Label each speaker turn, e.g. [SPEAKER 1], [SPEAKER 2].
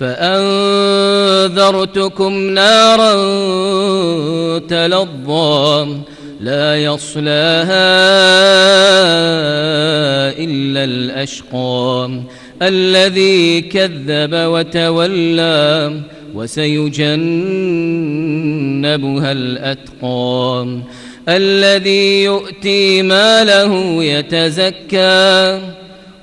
[SPEAKER 1] فأنذرتكم نارا تلظى لا يصلاها إلا الأشقى الذي كذب وتولى وسيجنبها الأتقى الذي يؤتي ماله يتزكى